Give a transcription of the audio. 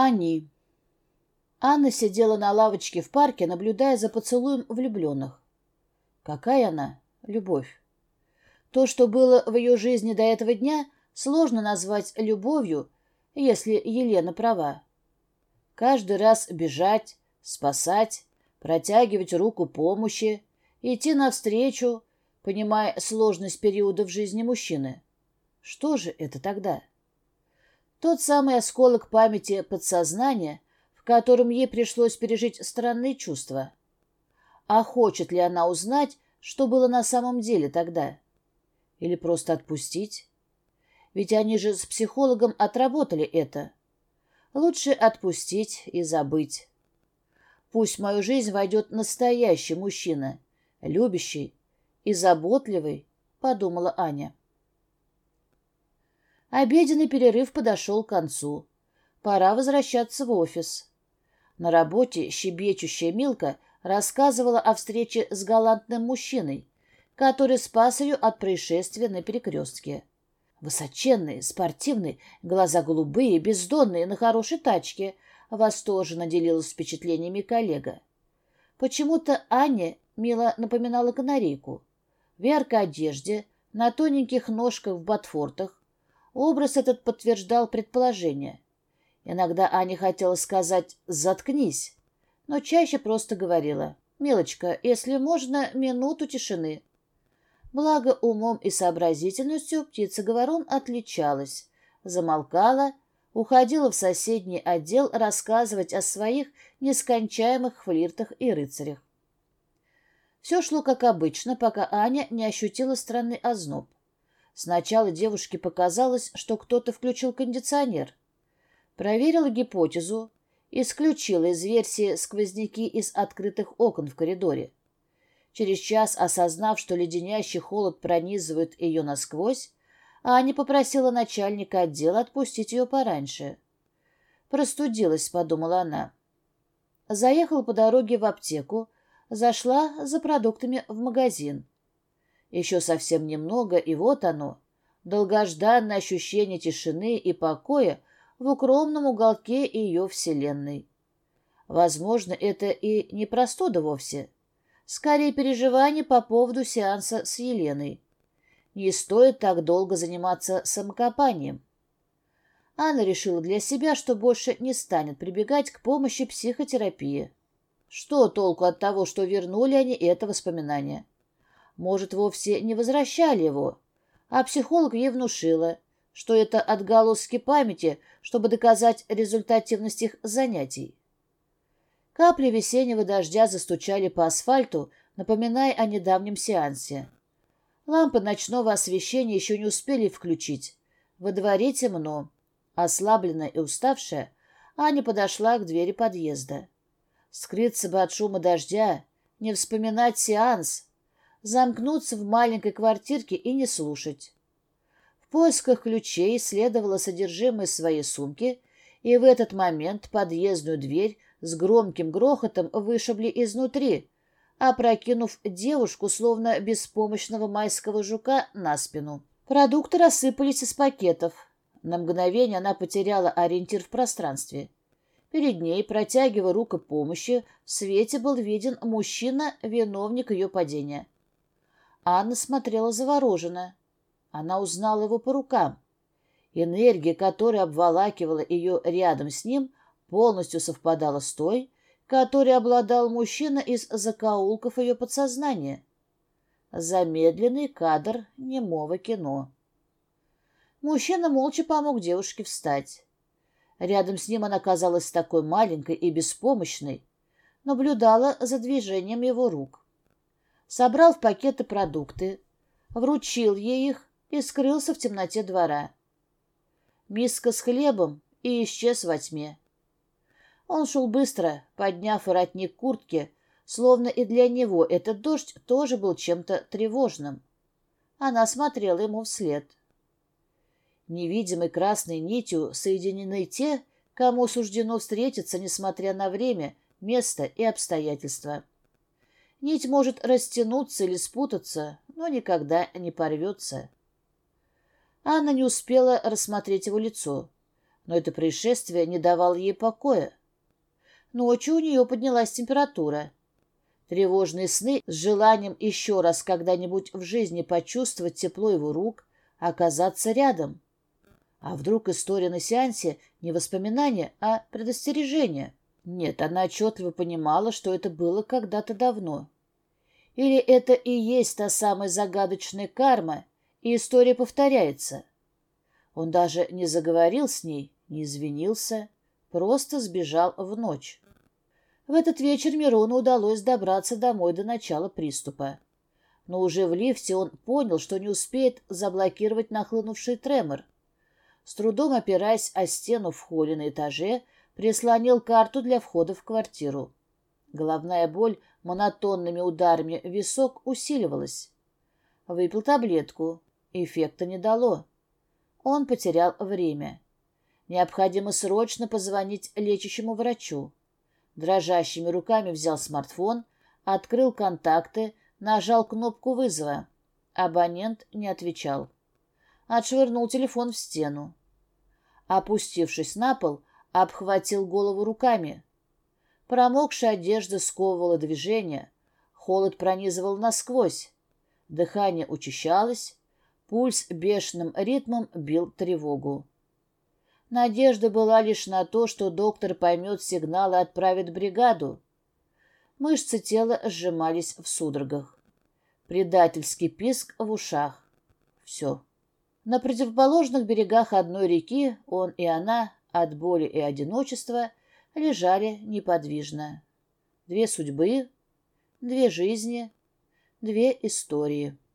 Они. Анна сидела на лавочке в парке, наблюдая за поцелуем влюбленных. Какая она? Любовь. То, что было в ее жизни до этого дня, сложно назвать любовью, если Елена права. Каждый раз бежать, спасать, протягивать руку помощи, идти навстречу, понимая сложность периода в жизни мужчины. Что же это тогда? Тот самый осколок памяти подсознания, в котором ей пришлось пережить странные чувства. А хочет ли она узнать, что было на самом деле тогда? Или просто отпустить? Ведь они же с психологом отработали это. Лучше отпустить и забыть. Пусть в мою жизнь войдет настоящий мужчина, любящий и заботливый, подумала Аня. Обеденный перерыв подошел к концу. Пора возвращаться в офис. На работе щебечущая Милка рассказывала о встрече с галантным мужчиной, который спас ее от происшествия на перекрестке. Высоченный, спортивный, глаза голубые, бездонные, на хорошей тачке, восторженно делилась впечатлениями коллега. Почему-то Аня мило напоминала канарейку. В яркой одежде, на тоненьких ножках в ботфортах, Образ этот подтверждал предположение. Иногда Аня хотела сказать «заткнись», но чаще просто говорила «Милочка, если можно, минуту тишины». Благо умом и сообразительностью птица-говорун отличалась, замолкала, уходила в соседний отдел рассказывать о своих нескончаемых флиртах и рыцарях. Все шло как обычно, пока Аня не ощутила странный озноб. Сначала девушке показалось, что кто-то включил кондиционер. Проверила гипотезу, исключила из версии сквозняки из открытых окон в коридоре. Через час, осознав, что леденящий холод пронизывает ее насквозь, Аня попросила начальника отдела отпустить ее пораньше. «Простудилась», — подумала она. Заехала по дороге в аптеку, зашла за продуктами в магазин. Еще совсем немного, и вот оно, долгожданное ощущение тишины и покоя в укромном уголке ее вселенной. Возможно, это и не простуда вовсе. Скорее, переживание по поводу сеанса с Еленой. Не стоит так долго заниматься самокопанием. Анна решила для себя, что больше не станет прибегать к помощи психотерапии. Что толку от того, что вернули они это воспоминание? Может, вовсе не возвращали его, а психолог ей внушила, что это отголоски памяти, чтобы доказать результативность их занятий. Капли весеннего дождя застучали по асфальту, напоминая о недавнем сеансе. Лампы ночного освещения еще не успели включить. Во дворе темно. Ослабленная и уставшая, Аня подошла к двери подъезда. Скрыться бы от шума дождя, не вспоминать сеанс, замкнуться в маленькой квартирке и не слушать. В поисках ключей следовало содержимое своей сумки, и в этот момент подъездную дверь с громким грохотом вышибли изнутри, опрокинув девушку, словно беспомощного майского жука, на спину. Продукты рассыпались из пакетов. На мгновение она потеряла ориентир в пространстве. Перед ней, протягивая руку помощи, в свете был виден мужчина, виновник ее падения. Анна смотрела завороженно. Она узнала его по рукам. Энергия, которая обволакивала ее рядом с ним, полностью совпадала с той, которой обладал мужчина из закоулков ее подсознания. Замедленный кадр немого кино. Мужчина молча помог девушке встать. Рядом с ним она казалась такой маленькой и беспомощной, наблюдала за движением его рук собрал в пакеты продукты, вручил ей их и скрылся в темноте двора. Миска с хлебом и исчез во тьме. Он шел быстро, подняв воротник куртки, словно и для него этот дождь тоже был чем-то тревожным. Она смотрела ему вслед. Невидимой красной нитью соединены те, кому суждено встретиться, несмотря на время, место и обстоятельства. Нить может растянуться или спутаться, но никогда не порвется. Анна не успела рассмотреть его лицо. но это происшествие не давало ей покоя. Ночью у нее поднялась температура. Тревожные сны с желанием еще раз когда-нибудь в жизни почувствовать тепло его рук, оказаться рядом. А вдруг история на сеансе не воспоминание, а предостережение? Нет, она отчетливо понимала, что это было когда-то давно. Или это и есть та самая загадочная карма, и история повторяется? Он даже не заговорил с ней, не извинился, просто сбежал в ночь. В этот вечер Мирону удалось добраться домой до начала приступа. Но уже в лифте он понял, что не успеет заблокировать нахлынувший тремор. С трудом опираясь о стену в холле на этаже, прислонил карту для входа в квартиру. Головная боль монотонными ударами в висок усиливалась. Выпил таблетку. Эффекта не дало. Он потерял время. Необходимо срочно позвонить лечащему врачу. Дрожащими руками взял смартфон, открыл контакты, нажал кнопку вызова. Абонент не отвечал. Отшвырнул телефон в стену. Опустившись на пол, обхватил голову руками. Промокшая одежда сковывала движение, холод пронизывал насквозь. Дыхание учащалось, пульс бешеным ритмом бил тревогу. Надежда была лишь на то, что доктор поймет сигнал и отправит бригаду. Мышцы тела сжимались в судорогах. Предательский писк в ушах. Все. На противоположных берегах одной реки он и она от боли и одиночества лежали неподвижно. Две судьбы, две жизни, две истории.